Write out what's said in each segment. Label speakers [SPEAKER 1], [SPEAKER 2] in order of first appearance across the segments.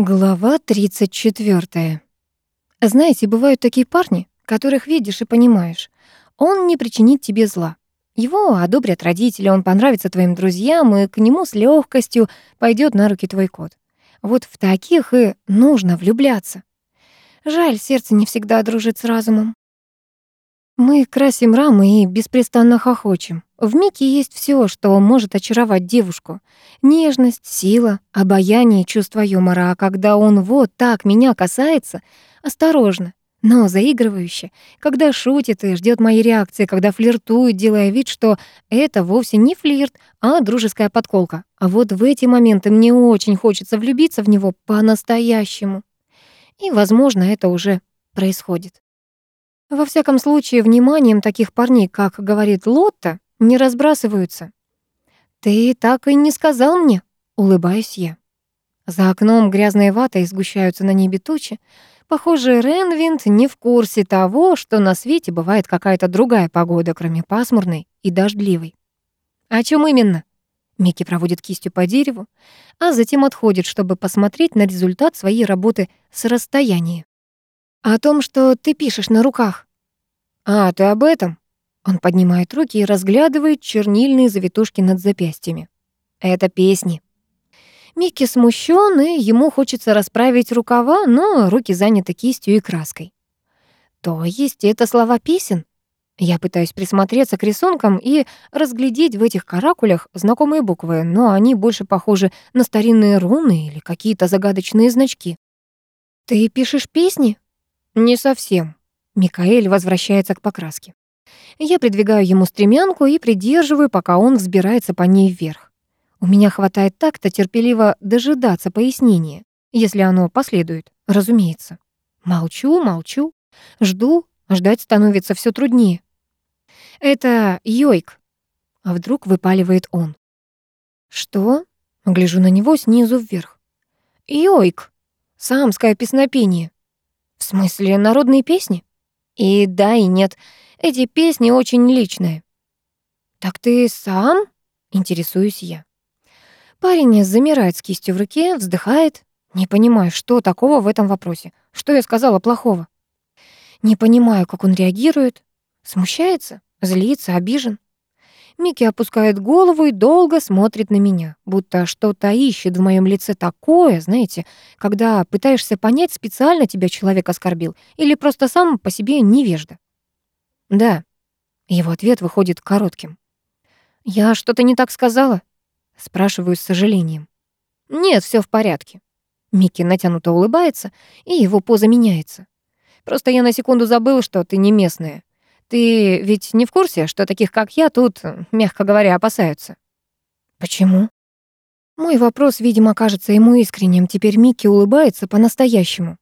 [SPEAKER 1] Глава 34. Знаете, бывают такие парни, которых видишь и понимаешь. Он не причинит тебе зла. Его одобрят родители, он понравится твоим друзьям, и к нему с легкостью пойдет на руки твой кот. Вот в таких и нужно влюбляться. Жаль, сердце не всегда дружит с разумом. Мы красим рамы и беспрестанно хохочем. В Мике есть все, что может очаровать девушку. Нежность, сила, обаяние чувство юмора. А когда он вот так меня касается, осторожно, но заигрывающе, когда шутит и ждет моей реакции, когда флиртует, делая вид, что это вовсе не флирт, а дружеская подколка. А вот в эти моменты мне очень хочется влюбиться в него по-настоящему. И, возможно, это уже происходит. Во всяком случае, вниманием таких парней, как говорит Лотта, не разбрасываются. «Ты так и не сказал мне», — улыбаюсь я. За окном грязные вата и сгущаются на небе тучи. Похоже, Ренвинд не в курсе того, что на свете бывает какая-то другая погода, кроме пасмурной и дождливой. «О чем именно?» Микки проводит кистью по дереву, а затем отходит, чтобы посмотреть на результат своей работы с расстояния. «О том, что ты пишешь на руках». «А, ты об этом?» Он поднимает руки и разглядывает чернильные завитушки над запястьями. «Это песни». Микки смущен, и ему хочется расправить рукава, но руки заняты кистью и краской. То есть это слова песен? Я пытаюсь присмотреться к рисункам и разглядеть в этих каракулях знакомые буквы, но они больше похожи на старинные руны или какие-то загадочные значки. «Ты пишешь песни?» «Не совсем». Микаэль возвращается к покраске. Я придвигаю ему стремянку и придерживаю, пока он взбирается по ней вверх. У меня хватает так-то терпеливо дожидаться пояснения, если оно последует, разумеется. Молчу, молчу, жду, ждать становится все труднее. Это Йойк. А вдруг выпаливает он. Что? Гляжу на него снизу вверх. Йойк. Самское песнопение. В смысле, народные песни? И да, и нет. Эти песни очень личные. Так ты сам? Интересуюсь я. Парень замирает с кистью в руке, вздыхает. Не понимаю, что такого в этом вопросе. Что я сказала плохого? Не понимаю, как он реагирует. Смущается, злится, обижен. Микки опускает голову и долго смотрит на меня, будто что-то ищет в моем лице такое, знаете, когда пытаешься понять, специально тебя человек оскорбил или просто сам по себе невежда. Да. Его ответ выходит коротким. Я что-то не так сказала? Спрашиваю с сожалением. Нет, все в порядке. Микки натянуто улыбается, и его поза меняется. Просто я на секунду забыл, что ты не местная. Ты ведь не в курсе, что таких, как я, тут, мягко говоря, опасаются? Почему? Мой вопрос, видимо, кажется ему искренним. Теперь Микки улыбается по-настоящему.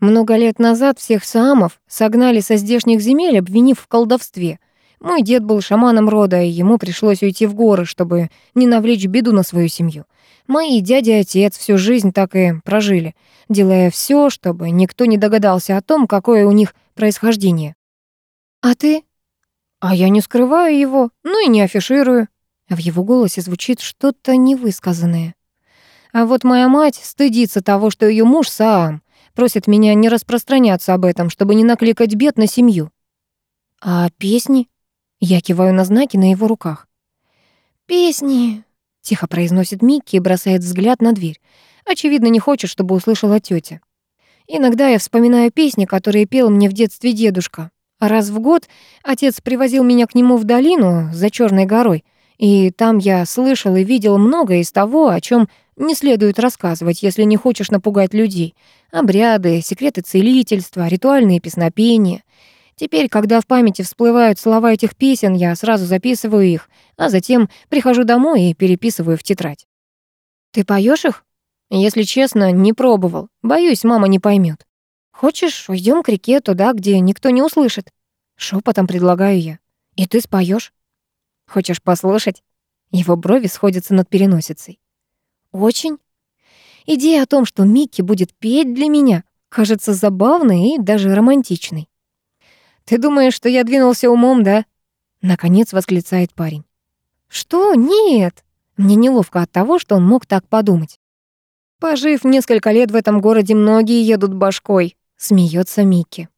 [SPEAKER 1] Много лет назад всех саамов согнали со здешних земель, обвинив в колдовстве. Мой дед был шаманом рода, и ему пришлось уйти в горы, чтобы не навлечь беду на свою семью. Мои дядя и отец всю жизнь так и прожили, делая все, чтобы никто не догадался о том, какое у них происхождение. «А ты?» «А я не скрываю его, ну и не афиширую». В его голосе звучит что-то невысказанное. А вот моя мать стыдится того, что ее муж сам просит меня не распространяться об этом, чтобы не накликать бед на семью. «А песни?» Я киваю на знаки на его руках. «Песни», — тихо произносит Микки и бросает взгляд на дверь. Очевидно, не хочет, чтобы услышала тетя. Иногда я вспоминаю песни, которые пел мне в детстве дедушка. Раз в год отец привозил меня к нему в долину за Черной горой, и там я слышал и видел многое из того, о чем не следует рассказывать, если не хочешь напугать людей. Обряды, секреты целительства, ритуальные песнопения. Теперь, когда в памяти всплывают слова этих песен, я сразу записываю их, а затем прихожу домой и переписываю в тетрадь. «Ты поешь их?» «Если честно, не пробовал. Боюсь, мама не поймет. Хочешь, уйдем к реке туда, где никто не услышит? Шепотом предлагаю я. И ты споешь. Хочешь послушать? Его брови сходятся над переносицей. Очень. Идея о том, что Микки будет петь для меня, кажется забавной и даже романтичной. Ты думаешь, что я двинулся умом, да? Наконец восклицает парень. Что? Нет. Мне неловко от того, что он мог так подумать. Пожив несколько лет в этом городе, многие едут башкой, смеется Микки.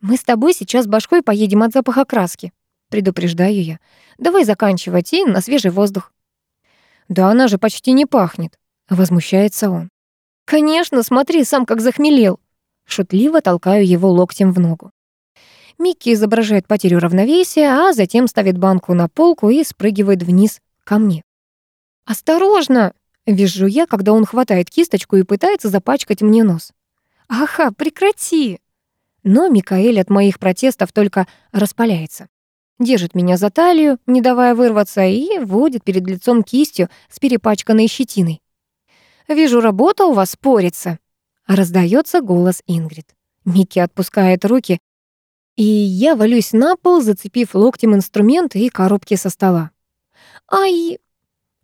[SPEAKER 1] Мы с тобой сейчас башкой поедем от запаха краски, предупреждаю я. Давай заканчивать и на свежий воздух. Да она же почти не пахнет, возмущается он. Конечно, смотри, сам как захмелел. Шутливо толкаю его локтем в ногу. Микки изображает потерю равновесия, а затем ставит банку на полку и спрыгивает вниз ко мне. «Осторожно!» — вижу я, когда он хватает кисточку и пытается запачкать мне нос. «Аха, прекрати!» Но Микаэль от моих протестов только распаляется. Держит меня за талию, не давая вырваться, и водит перед лицом кистью с перепачканной щетиной. «Вижу, работа у вас спорится», — раздается голос Ингрид. Микки отпускает руки и я валюсь на пол, зацепив локтем инструменты и коробки со стола. «Ай!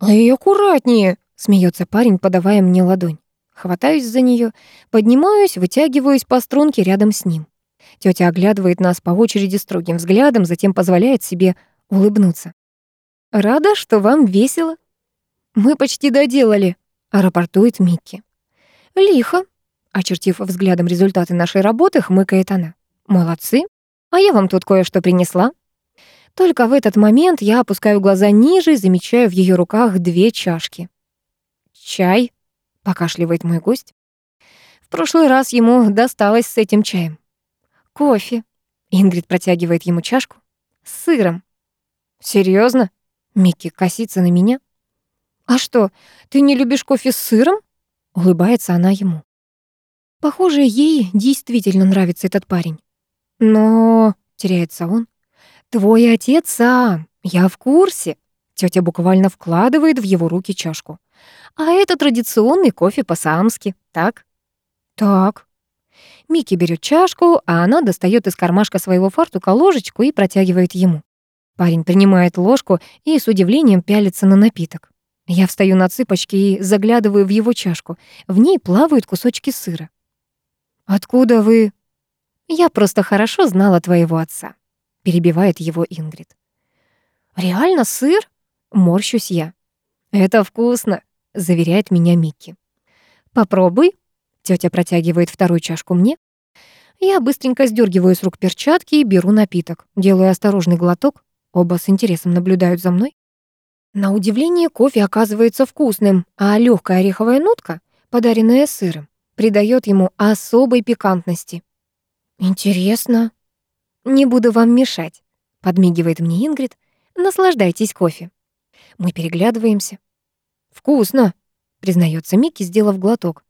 [SPEAKER 1] Ай, аккуратнее!» — смеется парень, подавая мне ладонь. Хватаюсь за нее, поднимаюсь, вытягиваюсь по струнке рядом с ним. Тетя оглядывает нас по очереди строгим взглядом, затем позволяет себе улыбнуться. «Рада, что вам весело». «Мы почти доделали», — рапортует Микки. «Лихо», — очертив взглядом результаты нашей работы, хмыкает она. «Молодцы, а я вам тут кое-что принесла». Только в этот момент я опускаю глаза ниже и замечаю в ее руках две чашки. «Чай?» — покашливает мой гость. В прошлый раз ему досталось с этим чаем. «Кофе». Ингрид протягивает ему чашку. «С сыром». Серьезно? Микки косится на меня. «А что, ты не любишь кофе с сыром?» Улыбается она ему. Похоже, ей действительно нравится этот парень. Но, теряется он, твой отец сам, я в курсе. Тётя буквально вкладывает в его руки чашку. А это традиционный кофе по-самски, так? Так. Микки берет чашку, а она достает из кармашка своего фартука ложечку и протягивает ему. Парень принимает ложку и с удивлением пялится на напиток. Я встаю на цыпочки и заглядываю в его чашку. В ней плавают кусочки сыра. «Откуда вы?» «Я просто хорошо знала твоего отца», — перебивает его Ингрид. «Реально сыр?» — морщусь я. «Это вкусно», — заверяет меня Микки. «Попробуй», — тетя протягивает вторую чашку мне. Я быстренько сдергиваю с рук перчатки и беру напиток. Делаю осторожный глоток. Оба с интересом наблюдают за мной. На удивление кофе оказывается вкусным, а легкая ореховая нотка, подаренная сыром, придает ему особой пикантности. «Интересно». «Не буду вам мешать», — подмигивает мне Ингрид. «Наслаждайтесь кофе». Мы переглядываемся. «Вкусно», — признается Микки, сделав глоток.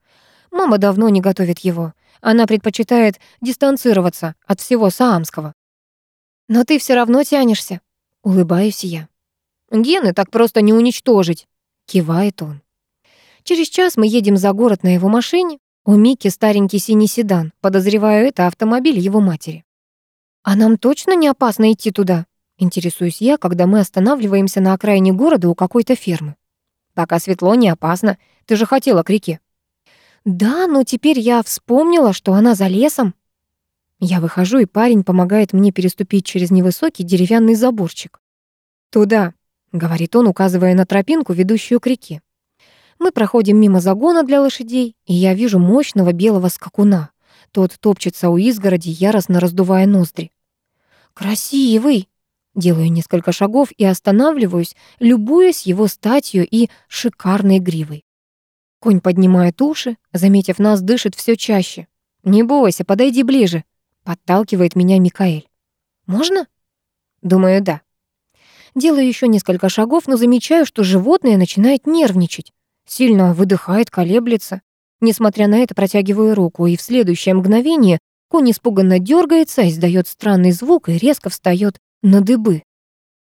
[SPEAKER 1] «Мама давно не готовит его. Она предпочитает дистанцироваться от всего саамского». «Но ты все равно тянешься», — улыбаюсь я. «Гены так просто не уничтожить», — кивает он. Через час мы едем за город на его машине. У Мики старенький синий седан. Подозреваю, это автомобиль его матери. «А нам точно не опасно идти туда?» Интересуюсь я, когда мы останавливаемся на окраине города у какой-то фермы. «Пока светло, не опасно. Ты же хотела к реке». «Да, но теперь я вспомнила, что она за лесом». Я выхожу, и парень помогает мне переступить через невысокий деревянный заборчик. «Туда», — говорит он, указывая на тропинку, ведущую к реке. Мы проходим мимо загона для лошадей, и я вижу мощного белого скакуна. Тот топчется у изгороди, яростно раздувая ноздри. «Красивый!» Делаю несколько шагов и останавливаюсь, любуясь его статью и шикарной гривой. Конь поднимает уши, заметив нас, дышит все чаще. «Не бойся, подойди ближе», — подталкивает меня Микаэль. «Можно?» «Думаю, да». Делаю еще несколько шагов, но замечаю, что животное начинает нервничать. Сильно выдыхает, колеблется. Несмотря на это, протягиваю руку, и в следующее мгновение конь испуганно дергается, издает странный звук и резко встает на дыбы.